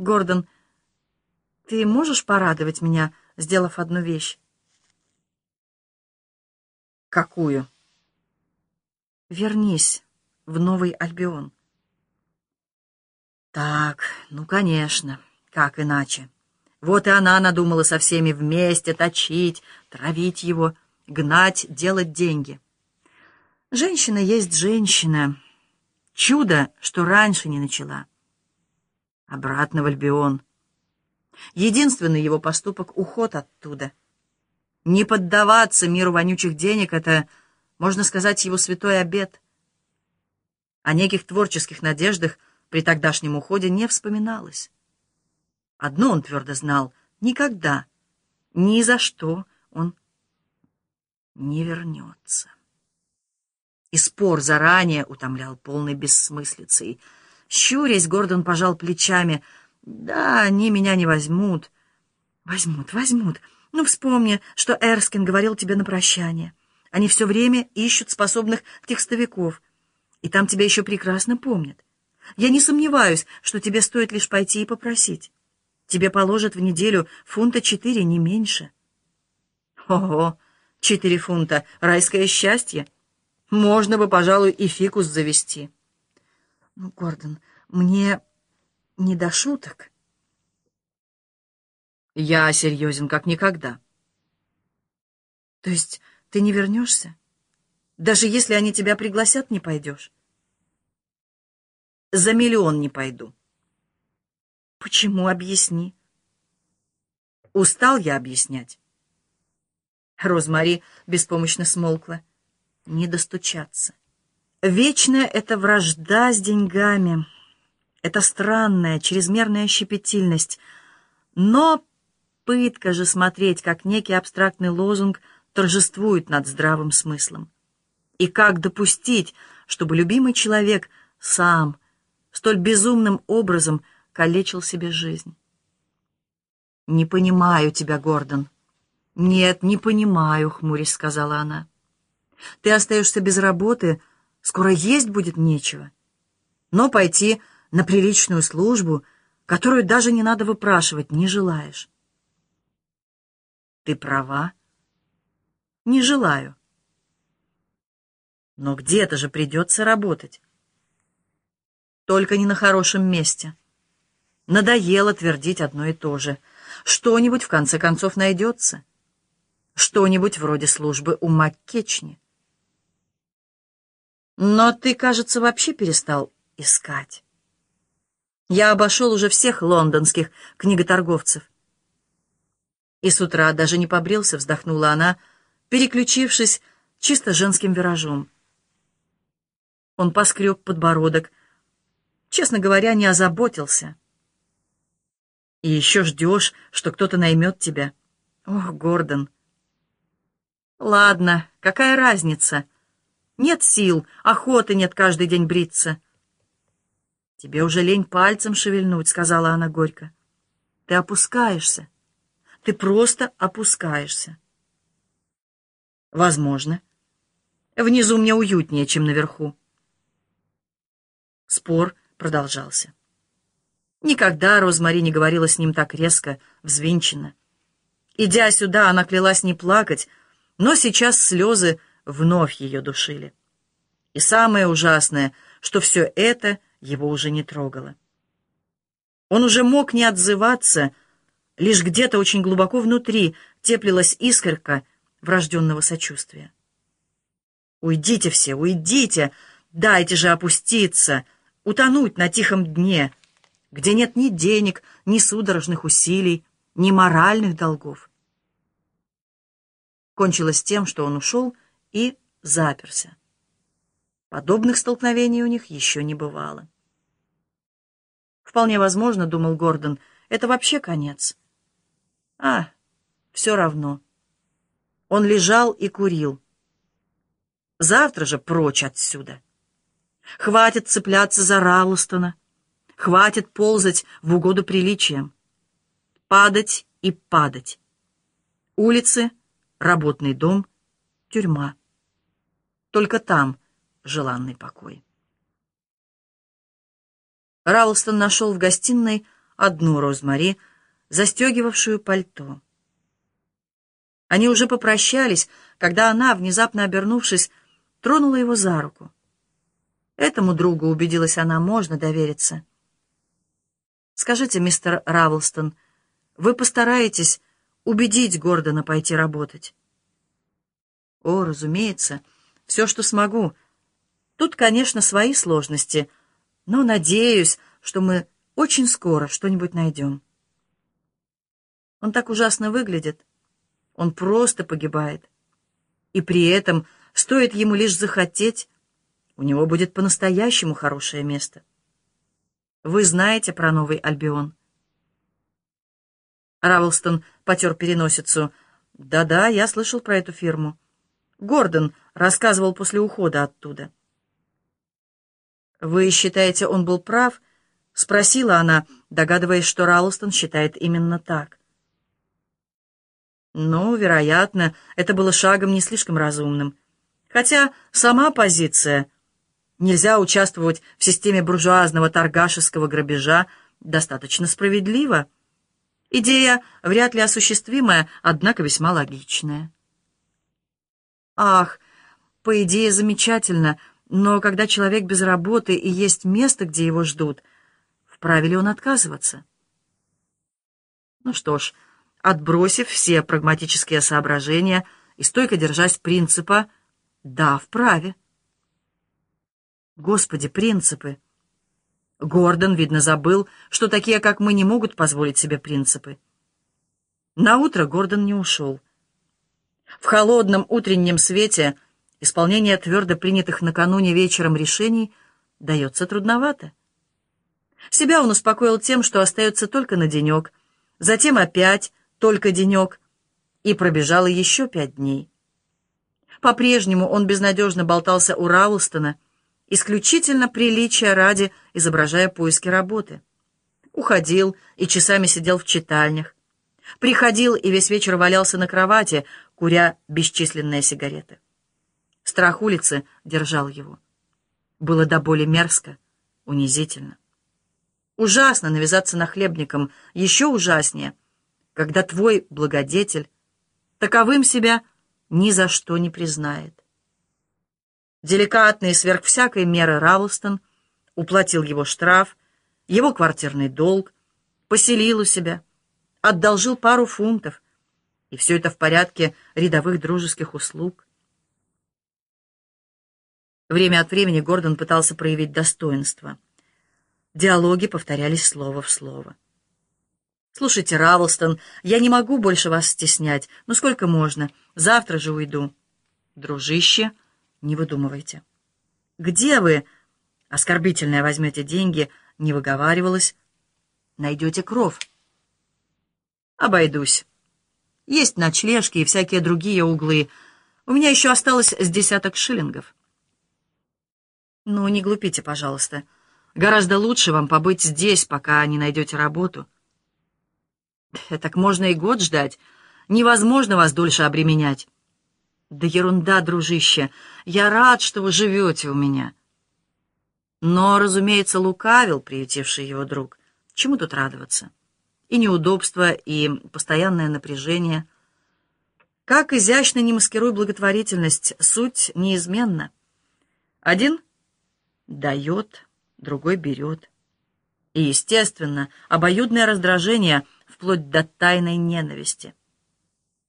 Гордон, ты можешь порадовать меня, сделав одну вещь? Какую? Вернись в Новый Альбион. Так, ну, конечно, как иначе. Вот и она надумала со всеми вместе точить, травить его, гнать, делать деньги. Женщина есть женщина. Чудо, что раньше не начала. Обратно в Альбион. Единственный его поступок — уход оттуда. Не поддаваться миру вонючих денег — это, можно сказать, его святой обет. О неких творческих надеждах при тогдашнем уходе не вспоминалось. Одно он твердо знал — никогда, ни за что он не вернется. И спор заранее утомлял полной бессмыслицей. Щурясь, Гордон пожал плечами. «Да, они меня не возьмут». «Возьмут, возьмут. Ну, вспомни, что Эрскин говорил тебе на прощание. Они все время ищут способных текстовиков. И там тебя еще прекрасно помнят. Я не сомневаюсь, что тебе стоит лишь пойти и попросить. Тебе положат в неделю фунта четыре, не меньше». «Ого, четыре фунта! Райское счастье!» Можно бы, пожалуй, и фикус завести. Ну, Гордон, мне не до шуток. Я серьезен как никогда. То есть ты не вернешься? Даже если они тебя пригласят, не пойдешь? За миллион не пойду. Почему? Объясни. Устал я объяснять. Розмари беспомощно смолкла не достучаться. Вечная эта вражда с деньгами, эта странная, чрезмерная щепетильность. Но пытка же смотреть, как некий абстрактный лозунг торжествует над здравым смыслом. И как допустить, чтобы любимый человек сам столь безумным образом калечил себе жизнь? «Не понимаю тебя, Гордон». «Нет, не понимаю», — хмурясь сказала она. Ты остаешься без работы, скоро есть будет нечего. Но пойти на приличную службу, которую даже не надо выпрашивать, не желаешь. Ты права. Не желаю. Но где-то же придется работать. Только не на хорошем месте. Надоело твердить одно и то же. Что-нибудь, в конце концов, найдется. Что-нибудь вроде службы у Маккечни. Но ты, кажется, вообще перестал искать. Я обошел уже всех лондонских книготорговцев. И с утра даже не побрился, вздохнула она, переключившись чисто женским виражом. Он поскреб подбородок. Честно говоря, не озаботился. И еще ждешь, что кто-то наймет тебя. Ох, Гордон. Ладно, какая разница? Нет сил, охоты нет каждый день бриться. «Тебе уже лень пальцем шевельнуть», — сказала она горько. «Ты опускаешься. Ты просто опускаешься». «Возможно. Внизу мне уютнее, чем наверху». Спор продолжался. Никогда Розмари не говорила с ним так резко, взвинченно. Идя сюда, она клялась не плакать, но сейчас слезы вновь ее душили. И самое ужасное, что все это его уже не трогало. Он уже мог не отзываться, лишь где-то очень глубоко внутри теплилась искорка врожденного сочувствия. «Уйдите все, уйдите! Дайте же опуститься, утонуть на тихом дне, где нет ни денег, ни судорожных усилий, ни моральных долгов». Кончилось тем, что он ушел, и заперся. Подобных столкновений у них еще не бывало. Вполне возможно, думал Гордон, это вообще конец. А, все равно. Он лежал и курил. Завтра же прочь отсюда. Хватит цепляться за Ралстона. Хватит ползать в угоду приличиям. Падать и падать. Улицы, работный дом, тюрьма. Только там желанный покой. Ралстон нашел в гостиной одну Розмари, застегивавшую пальто. Они уже попрощались, когда она, внезапно обернувшись, тронула его за руку. Этому другу, убедилась она, можно довериться. «Скажите, мистер Равлстон, вы постараетесь убедить Гордона пойти работать?» «О, разумеется, все, что смогу. Тут, конечно, свои сложности, но надеюсь, что мы очень скоро что-нибудь найдем». Он так ужасно выглядит. Он просто погибает. И при этом, стоит ему лишь захотеть, у него будет по-настоящему хорошее место. Вы знаете про Новый Альбион? Равлстон потер переносицу. Да-да, я слышал про эту фирму. Гордон рассказывал после ухода оттуда. «Вы считаете, он был прав?» — спросила она, догадываясь, что Ралстон считает именно так. Ну, вероятно, это было шагом не слишком разумным. Хотя сама позиция «нельзя участвовать в системе буржуазного торгашеского грабежа» достаточно справедлива. Идея вряд ли осуществимая, однако весьма логичная. Ах, по идее замечательно, но когда человек без работы и есть место, где его ждут, вправе ли он отказываться? Ну что ж, отбросив все прагматические соображения и стойко держась принципа «да, вправе». Господи, принципы! Гордон, видно, забыл, что такие, как мы, не могут позволить себе принципы. На утро Гордон не ушел. В холодном утреннем свете исполнение твердо принятых накануне вечером решений дается трудновато. Себя он успокоил тем, что остается только на денек, затем опять только денек, и пробежало еще пять дней. По-прежнему он безнадежно болтался у Раулстона, исключительно приличия ради, изображая поиски работы. Уходил и часами сидел в читальнях. Приходил и весь вечер валялся на кровати, куря бесчисленные сигареты. Страх улицы держал его. Было до боли мерзко, унизительно. Ужасно навязаться на хлебником, еще ужаснее — когда твой благодетель таковым себя ни за что не признает. Деликатный сверх всякой меры Равлстон уплатил его штраф, его квартирный долг, поселил у себя, одолжил пару фунтов, и все это в порядке рядовых дружеских услуг. Время от времени Гордон пытался проявить достоинство. Диалоги повторялись слово в слово. «Слушайте, Равлстон, я не могу больше вас стеснять. Ну сколько можно? Завтра же уйду». «Дружище, не выдумывайте». «Где вы?» «Оскорбительное возьмете деньги», — не выговаривалось. «Найдете кров». «Обойдусь. Есть ночлежки и всякие другие углы. У меня еще осталось с десяток шиллингов». «Ну, не глупите, пожалуйста. Гораздо лучше вам побыть здесь, пока не найдете работу». Так можно и год ждать. Невозможно вас дольше обременять. Да ерунда, дружище. Я рад, что вы живете у меня. Но, разумеется, лукавил приютивший его друг. Чему тут радоваться? И неудобство, и постоянное напряжение. Как изящно не маскируй благотворительность, суть неизменна. Один дает, другой берет. И, естественно, обоюдное раздражение — вплоть до тайной ненависти.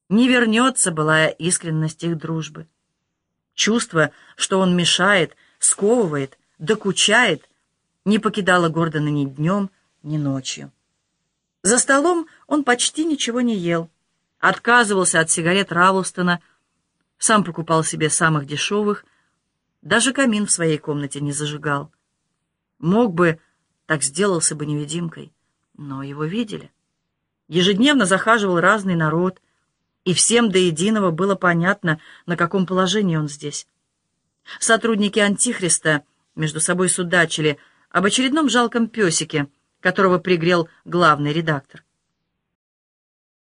Не вернется былая искренность их дружбы. Чувство, что он мешает, сковывает, докучает, не покидало Гордона ни днем, ни ночью. За столом он почти ничего не ел, отказывался от сигарет Равлстона, сам покупал себе самых дешевых, даже камин в своей комнате не зажигал. Мог бы, так сделался бы невидимкой, но его видели. Ежедневно захаживал разный народ, и всем до единого было понятно, на каком положении он здесь. Сотрудники Антихриста между собой судачили об очередном жалком песике, которого пригрел главный редактор.